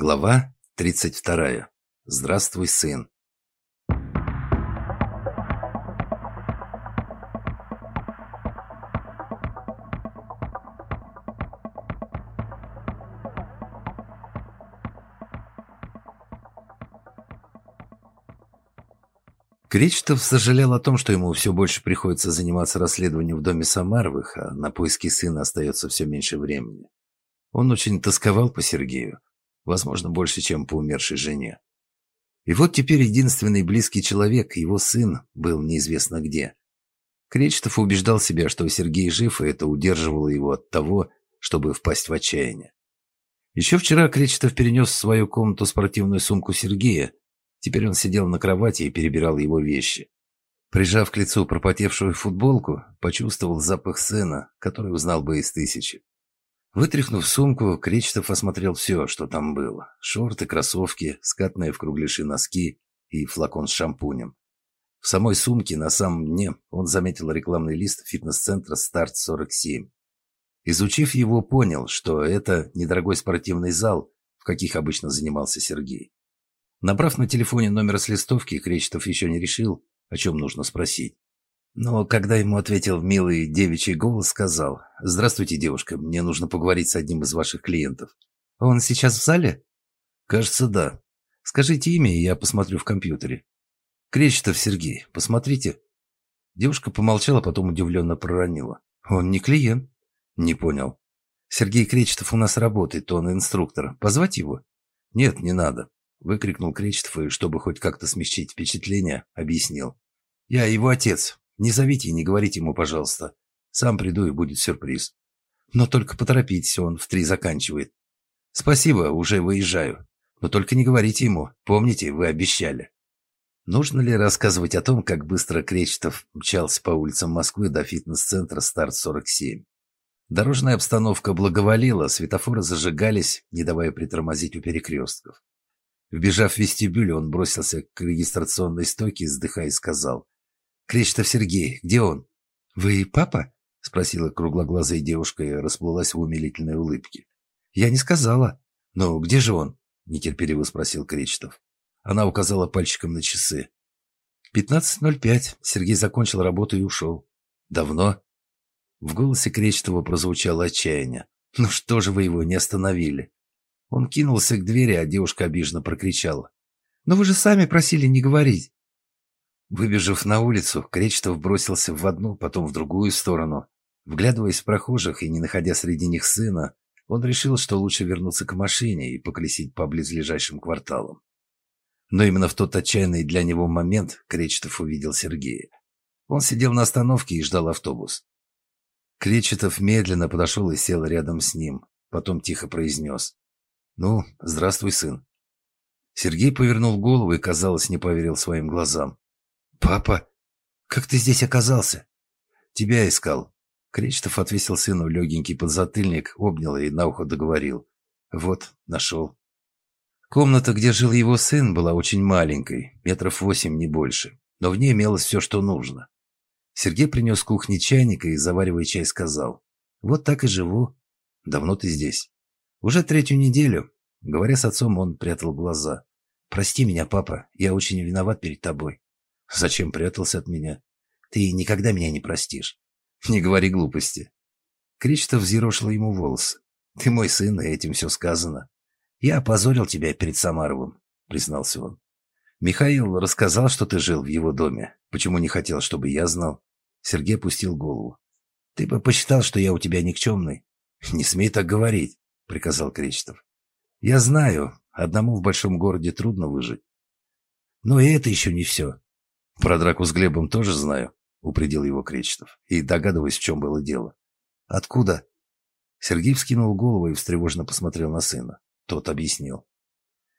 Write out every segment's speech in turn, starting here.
Глава 32. Здравствуй, сын. Кречетов сожалел о том, что ему все больше приходится заниматься расследованием в доме Самаровых, а на поиски сына остается все меньше времени. Он очень тосковал по Сергею, возможно, больше, чем по умершей жене. И вот теперь единственный близкий человек, его сын, был неизвестно где. Кречетов убеждал себя, что Сергей жив, и это удерживало его от того, чтобы впасть в отчаяние. Еще вчера Кречетов перенес в свою комнату спортивную сумку Сергея, Теперь он сидел на кровати и перебирал его вещи. Прижав к лицу пропотевшую футболку, почувствовал запах сына, который узнал бы из тысячи. Вытряхнув сумку, Кречетов осмотрел все, что там было. Шорты, кроссовки, скатные в кругляши носки и флакон с шампунем. В самой сумке на самом дне он заметил рекламный лист фитнес-центра «Старт-47». Изучив его, понял, что это недорогой спортивный зал, в каких обычно занимался Сергей. Набрав на телефоне номер с листовки, Кречетов еще не решил, о чем нужно спросить. Но когда ему ответил милый девичий голос, сказал «Здравствуйте, девушка, мне нужно поговорить с одним из ваших клиентов». «Он сейчас в зале?» «Кажется, да. Скажите имя, и я посмотрю в компьютере». «Кречетов Сергей, посмотрите». Девушка помолчала, потом удивленно проронила. «Он не клиент». «Не понял». «Сергей Кречетов у нас работает, он инструктор. Позвать его?» «Нет, не надо. Выкрикнул Кречетов и, чтобы хоть как-то смягчить впечатление, объяснил. «Я его отец. Не зовите и не говорите ему, пожалуйста. Сам приду и будет сюрприз. Но только поторопитесь, он в три заканчивает. Спасибо, уже выезжаю. Но только не говорите ему. Помните, вы обещали». Нужно ли рассказывать о том, как быстро Кречетов мчался по улицам Москвы до фитнес-центра «Старт-47»? Дорожная обстановка благоволила, светофоры зажигались, не давая притормозить у перекрестков. Вбежав в вестибюль, он бросился к регистрационной стойке, вздыхая, и сказал. «Кречетов Сергей, где он?» «Вы папа?» — спросила круглоглазая девушка и расплылась в умилительной улыбке. «Я не сказала». «Но где же он?» — нетерпеливо спросил Кречетов. Она указала пальчиком на часы. «Пятнадцать ноль пять. Сергей закончил работу и ушел». «Давно?» В голосе Кречетова прозвучало отчаяние. «Ну что же вы его не остановили?» Он кинулся к двери, а девушка обиженно прокричала. «Но вы же сами просили не говорить!» Выбежав на улицу, Кречетов бросился в одну, потом в другую сторону. Вглядываясь в прохожих и не находя среди них сына, он решил, что лучше вернуться к машине и поколесить по близлежащим кварталам. Но именно в тот отчаянный для него момент Кречетов увидел Сергея. Он сидел на остановке и ждал автобус. Кречетов медленно подошел и сел рядом с ним, потом тихо произнес. «Ну, здравствуй, сын». Сергей повернул голову и, казалось, не поверил своим глазам. «Папа, как ты здесь оказался?» «Тебя искал». Кречетов отвесил сыну легенький подзатыльник, обнял и на ухо договорил. «Вот, нашел». Комната, где жил его сын, была очень маленькой, метров восемь, не больше, но в ней имелось все, что нужно. Сергей принес кухни чайника и, заваривая чай, сказал. «Вот так и живу. Давно ты здесь?» Уже третью неделю, говоря с отцом, он прятал глаза. «Прости меня, папа, я очень виноват перед тобой». «Зачем прятался от меня?» «Ты никогда меня не простишь». «Не говори глупости». Кричтов взъерошил ему волосы. «Ты мой сын, и этим все сказано. Я опозорил тебя перед Самаровым», — признался он. «Михаил рассказал, что ты жил в его доме. Почему не хотел, чтобы я знал?» Сергей опустил голову. «Ты бы посчитал, что я у тебя никчемный». «Не смей так говорить приказал Кречетов. «Я знаю, одному в большом городе трудно выжить. Но и это еще не все. Про драку с Глебом тоже знаю», — упредил его Кречетов, и догадываясь, в чем было дело. «Откуда?» Сергей вскинул голову и встревоженно посмотрел на сына. Тот объяснил.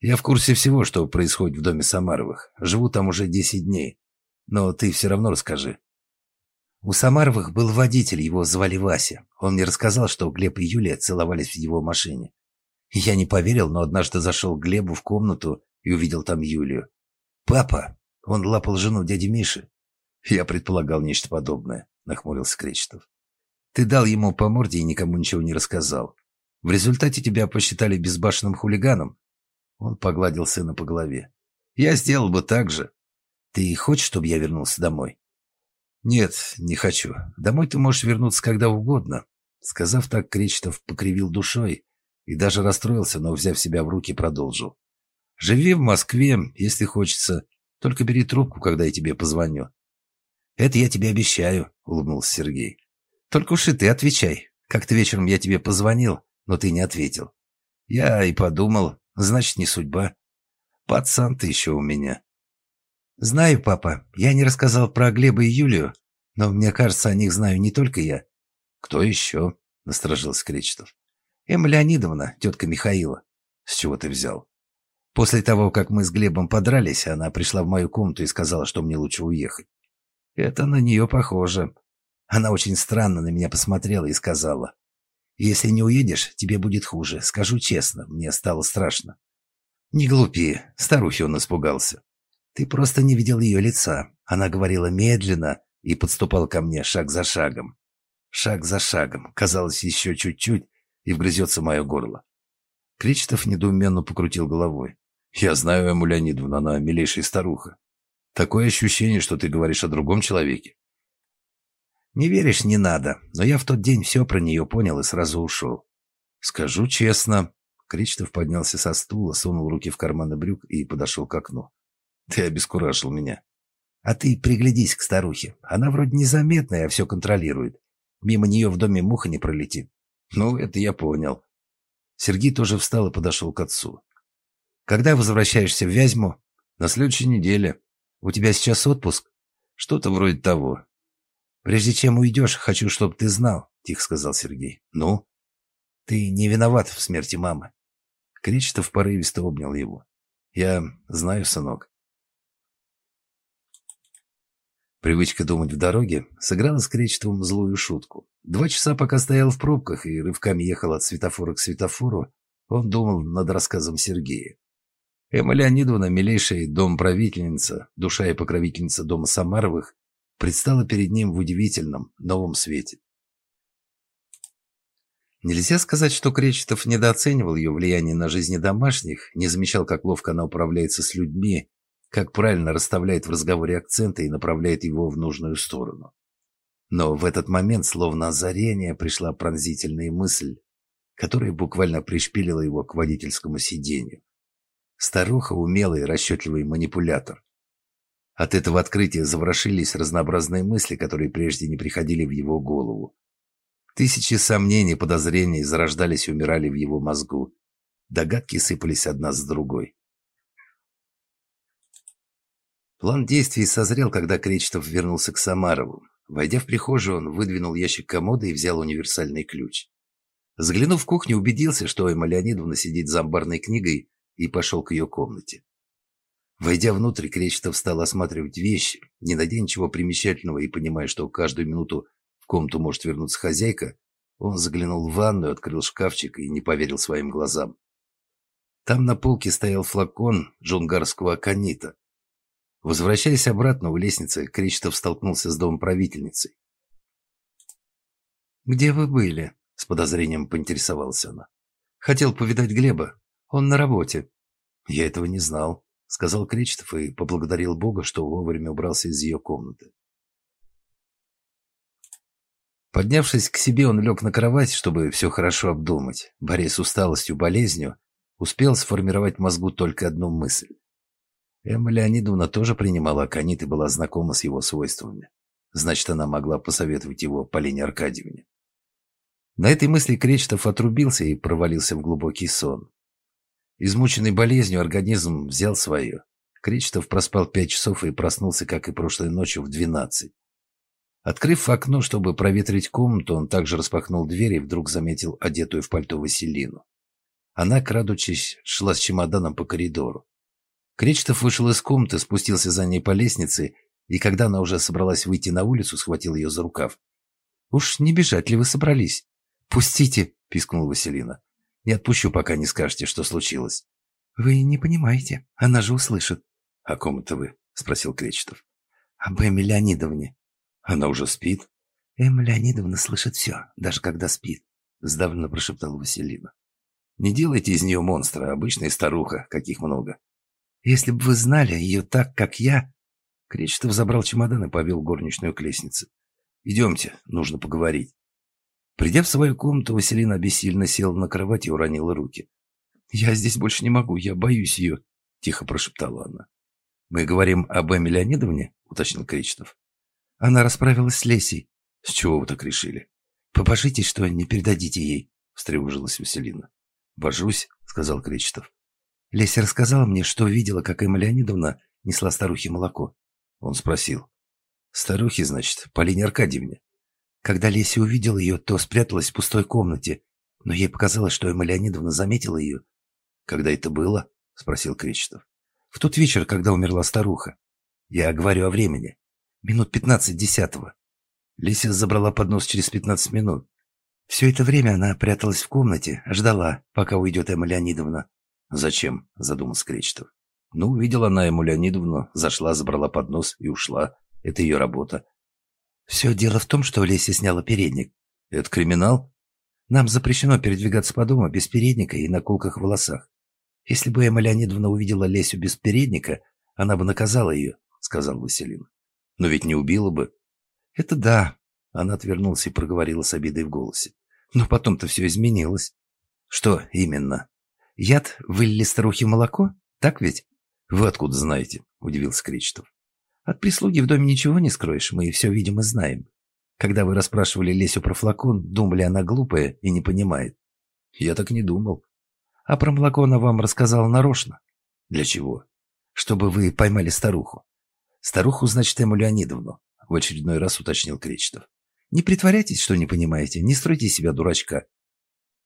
«Я в курсе всего, что происходит в доме Самаровых. Живу там уже десять дней. Но ты все равно расскажи. У Самаровых был водитель, его звали Вася. Он мне рассказал, что Глеб и Юлия целовались в его машине. Я не поверил, но однажды зашел к Глебу в комнату и увидел там Юлию. «Папа!» Он лапал жену дяди Миши. Я предполагал нечто подобное, нахмурился Кречетов. Ты дал ему по морде и никому ничего не рассказал. В результате тебя посчитали безбашенным хулиганом. Он погладил сына по голове. «Я сделал бы так же. Ты хочешь, чтобы я вернулся домой?» «Нет, не хочу. Домой ты можешь вернуться когда угодно». Сказав так, Кречетов покривил душой и даже расстроился, но, взяв себя в руки, продолжил. «Живи в Москве, если хочется. Только бери трубку, когда я тебе позвоню». «Это я тебе обещаю», — улыбнулся Сергей. «Только уж и ты отвечай. Как-то вечером я тебе позвонил, но ты не ответил. Я и подумал, значит, не судьба. Пацан ты еще у меня». «Знаю, папа. Я не рассказал про Глеба и Юлию, но мне кажется, о них знаю не только я». «Кто еще?» — насторожился Кречетов. «Эмма Леонидовна, тетка Михаила». «С чего ты взял?» После того, как мы с Глебом подрались, она пришла в мою комнату и сказала, что мне лучше уехать. Это на нее похоже. Она очень странно на меня посмотрела и сказала, «Если не уедешь, тебе будет хуже. Скажу честно, мне стало страшно». «Не глупи», — старухи он испугался. Ты просто не видел ее лица. Она говорила медленно и подступала ко мне шаг за шагом. Шаг за шагом. Казалось, еще чуть-чуть, и вгрызется мое горло. Кречетов недоуменно покрутил головой. «Я знаю Эму Леонидовну, она милейшая старуха. Такое ощущение, что ты говоришь о другом человеке». «Не веришь, не надо, но я в тот день все про нее понял и сразу ушел». «Скажу честно». Кречетов поднялся со стула, сунул руки в карманы брюк и подошел к окну. Ты обескуражил меня. А ты приглядись к старухе. Она вроде незаметная, а все контролирует. Мимо нее в доме муха не пролетит. Ну, это я понял. Сергей тоже встал и подошел к отцу. Когда возвращаешься в Вязьму? На следующей неделе. У тебя сейчас отпуск? Что-то вроде того. Прежде чем уйдешь, хочу, чтобы ты знал, тихо сказал Сергей. Ну? Ты не виноват в смерти мамы. Кречетов порывисто обнял его. Я знаю, сынок. Привычка думать в дороге сыграла с Кречетовым злую шутку. Два часа, пока стоял в пробках и рывками ехал от светофора к светофору, он думал над рассказом Сергея. Эмма Леонидовна, милейшая дом-правительница, душа и покровительница дома Самаровых, предстала перед ним в удивительном, новом свете. Нельзя сказать, что Кречетов недооценивал ее влияние на жизни домашних, не замечал, как ловко она управляется с людьми, как правильно расставляет в разговоре акценты и направляет его в нужную сторону. Но в этот момент, словно озарение, пришла пронзительная мысль, которая буквально пришпилила его к водительскому сиденью. Старуха – умелый, расчетливый манипулятор. От этого открытия заворошились разнообразные мысли, которые прежде не приходили в его голову. Тысячи сомнений, подозрений зарождались и умирали в его мозгу. Догадки сыпались одна с другой. План действий созрел, когда Кречетов вернулся к Самарову. Войдя в прихожую, он выдвинул ящик комода и взял универсальный ключ. Заглянув в кухню, убедился, что Эмма Леонидовна сидит за амбарной книгой и пошел к ее комнате. Войдя внутрь, Кречетов стал осматривать вещи, не найдя ничего примечательного и понимая, что каждую минуту в комнату может вернуться хозяйка, он заглянул в ванную, открыл шкафчик и не поверил своим глазам. Там на полке стоял флакон джунгарского аконита, Возвращаясь обратно у лестницы, Кречетов столкнулся с домом правительницей. «Где вы были?» — с подозрением поинтересовалась она. «Хотел повидать Глеба. Он на работе». «Я этого не знал», — сказал Кречетов и поблагодарил Бога, что вовремя убрался из ее комнаты. Поднявшись к себе, он лег на кровать, чтобы все хорошо обдумать. Борясь с усталостью, болезнью, успел сформировать в мозгу только одну мысль. Эмма Леонидовна тоже принимала аконит и была знакома с его свойствами. Значит, она могла посоветовать его Полине Аркадьевне. На этой мысли Кречетов отрубился и провалился в глубокий сон. Измученный болезнью организм взял свое. Кречетов проспал пять часов и проснулся, как и прошлой ночью, в двенадцать. Открыв окно, чтобы проветрить комнату, он также распахнул дверь и вдруг заметил одетую в пальто Василину. Она, крадучись, шла с чемоданом по коридору. Кречетов вышел из комнаты, спустился за ней по лестнице, и когда она уже собралась выйти на улицу, схватил ее за рукав. «Уж не бежать ли вы собрались?» «Пустите!» — пискнула Василина. «Не отпущу, пока не скажете, что случилось». «Вы не понимаете. Она же услышит». «О ком это вы?» — спросил Кречетов. «Об Эмме Леонидовне». «Она уже спит?» «Эмма Леонидовна слышит все, даже когда спит», — сдавленно прошептала Василина. Не делайте из нее монстра, обычная старуха, каких много. Если бы вы знали ее так, как я...» Кречетов забрал чемодан и повел горничную к лестнице. «Идемте, нужно поговорить». Придя в свою комнату, Василина бессильно села на кровать и уронила руки. «Я здесь больше не могу, я боюсь ее», — тихо прошептала она. «Мы говорим об Эме Леонидовне?» — уточнил Кречетов. Она расправилась с Лесей. «С чего вы так решили?» «Побожитесь, что не передадите ей», — встревожилась Василина. «Божусь», — сказал Кречетов. Леся рассказала мне, что видела, как Эмма Леонидовна несла старухе молоко. Он спросил. «Старухи, значит, Полине Аркадьевне?» Когда Леся увидела ее, то спряталась в пустой комнате, но ей показалось, что Эмма Леонидовна заметила ее. «Когда это было?» — спросил Кречетов. «В тот вечер, когда умерла старуха. Я говорю о времени. Минут пятнадцать десятого». Леся забрала поднос через пятнадцать минут. Все это время она пряталась в комнате, ждала, пока уйдет Эмма Леонидовна. «Зачем?» – задумался Кречетов. «Ну, увидела она ему Леонидовну, зашла, забрала поднос и ушла. Это ее работа». «Все дело в том, что Леся сняла передник». «Это криминал?» «Нам запрещено передвигаться по дому без передника и на колках волосах. Если бы Эмма Леонидовна увидела Лесю без передника, она бы наказала ее», — сказал Василин. «Но ведь не убила бы». «Это да», — она отвернулась и проговорила с обидой в голосе. «Но потом-то все изменилось». «Что именно?» Яд вылили старухе молоко? Так ведь? Вы откуда знаете? Удивился Кречетов. От прислуги в доме ничего не скроешь, мы все видим и знаем. Когда вы расспрашивали Лесю про флакон, думали, она глупая и не понимает. Я так не думал. А про молоко она вам рассказала нарочно. Для чего? Чтобы вы поймали старуху. Старуху, значит, Эму Леонидовну, в очередной раз уточнил Кречетов. Не притворяйтесь, что не понимаете, не стройте себя дурачка.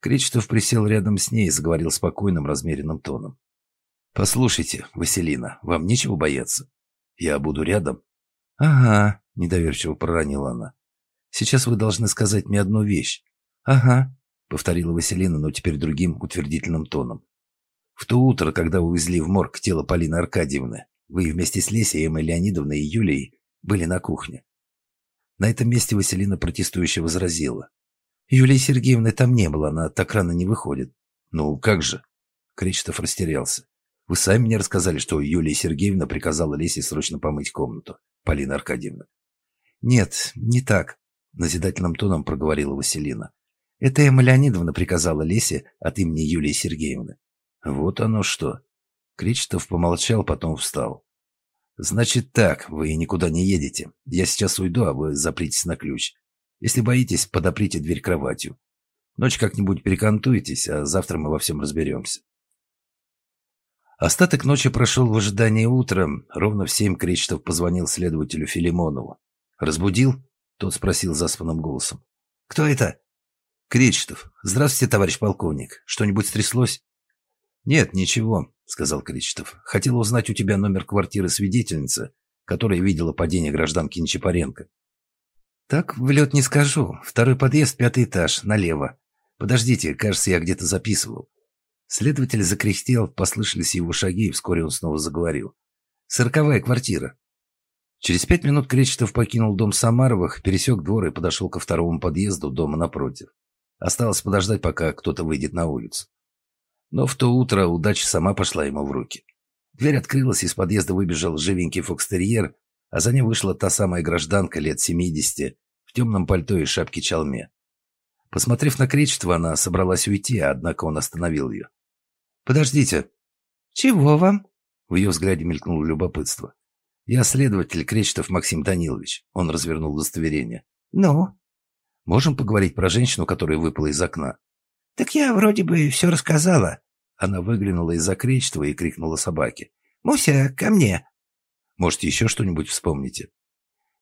Кречетов присел рядом с ней и заговорил спокойным, размеренным тоном. «Послушайте, Василина, вам нечего бояться. Я буду рядом». «Ага», — недоверчиво проронила она. «Сейчас вы должны сказать мне одну вещь». «Ага», — повторила Василина, но теперь другим утвердительным тоном. «В то утро, когда увезли в морг тело Полины Аркадьевны, вы вместе с Лесей, Эммой Леонидовной и Юлией были на кухне». На этом месте Василина протестующе возразила. Юлии Сергеевны там не было, она так рано не выходит. Ну, как же? Кречетов растерялся. Вы сами мне рассказали, что Юлия Сергеевна приказала Лесе срочно помыть комнату. Полина Аркадьевна. Нет, не так, назидательным тоном проговорила Василина. Это Эмма Леонидовна приказала Лесе от имени Юлии Сергеевны. Вот оно что. Кречетов помолчал, потом встал. «Значит так, вы никуда не едете. Я сейчас уйду, а вы запритесь на ключ. Если боитесь, подоприте дверь кроватью. Ночь как-нибудь перекантуетесь, а завтра мы во всем разберемся. Остаток ночи прошел в ожидании утра. Ровно в семь Кречетов позвонил следователю Филимонову. «Разбудил?» — тот спросил заспанным голосом. «Кто это?» «Кречетов. Здравствуйте, товарищ полковник. Что-нибудь стряслось?» «Нет, ничего», — сказал Кречетов. «Хотел узнать у тебя номер квартиры свидетельницы, которая видела падение гражданки Нечапаренко». «Так в лед не скажу. Второй подъезд, пятый этаж, налево. Подождите, кажется, я где-то записывал». Следователь закряхтел, послышались его шаги, и вскоре он снова заговорил. «Сороковая квартира». Через пять минут Кречетов покинул дом Самаровых, пересек двор и подошел ко второму подъезду дома напротив. Осталось подождать, пока кто-то выйдет на улицу. Но в то утро удача сама пошла ему в руки. Дверь открылась, из подъезда выбежал живенький фокстерьер а за ним вышла та самая гражданка лет семидесяти в темном пальто и шапке чалме. Посмотрев на Кречетова, она собралась уйти, однако он остановил ее. «Подождите». «Чего вам?» В ее взгляде мелькнуло любопытство. «Я следователь Кречетов Максим Данилович». Он развернул удостоверение. «Ну?» «Можем поговорить про женщину, которая выпала из окна?» «Так я вроде бы все рассказала». Она выглянула из-за Кречетова и крикнула собаке. «Муся, ко мне!» Может, еще что-нибудь вспомните?»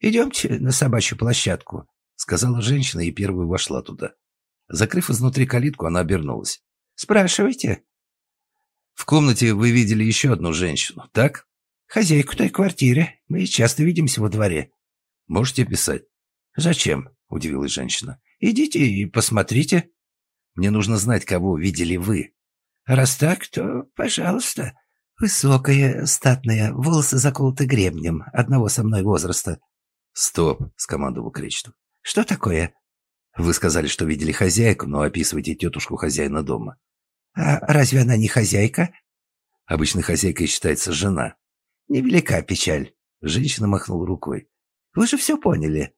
«Идемте на собачью площадку», — сказала женщина и первой вошла туда. Закрыв изнутри калитку, она обернулась. «Спрашивайте». «В комнате вы видели еще одну женщину, так?» «Хозяйку той квартиры. Мы часто видимся во дворе». «Можете писать?» «Зачем?» — удивилась женщина. «Идите и посмотрите». «Мне нужно знать, кого видели вы». «Раз так, то пожалуйста». Высокая, статная, волосы заколоты гребнем, одного со мной возраста. «Стоп!» — скомандовал Кречетов. «Что такое?» «Вы сказали, что видели хозяйку, но описывайте тетушку хозяина дома». А разве она не хозяйка? Обычно хозяйкой считается жена. Невелика печаль. Женщина махнула рукой. Вы же все поняли.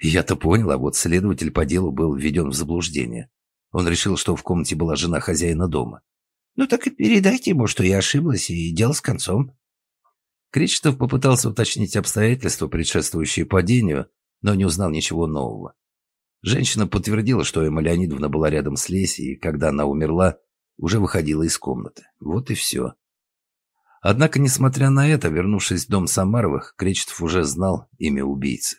Я-то понял, а вот следователь по делу был введен в заблуждение. Он решил, что в комнате была жена хозяина дома. Ну так и передайте ему, что я ошиблась, и дело с концом. Кречетов попытался уточнить обстоятельства, предшествующие падению, но не узнал ничего нового. Женщина подтвердила, что Эмма Леонидовна была рядом с Лесей, и когда она умерла, уже выходила из комнаты. Вот и все. Однако, несмотря на это, вернувшись в дом Самаровых, Кречетов уже знал имя убийцы.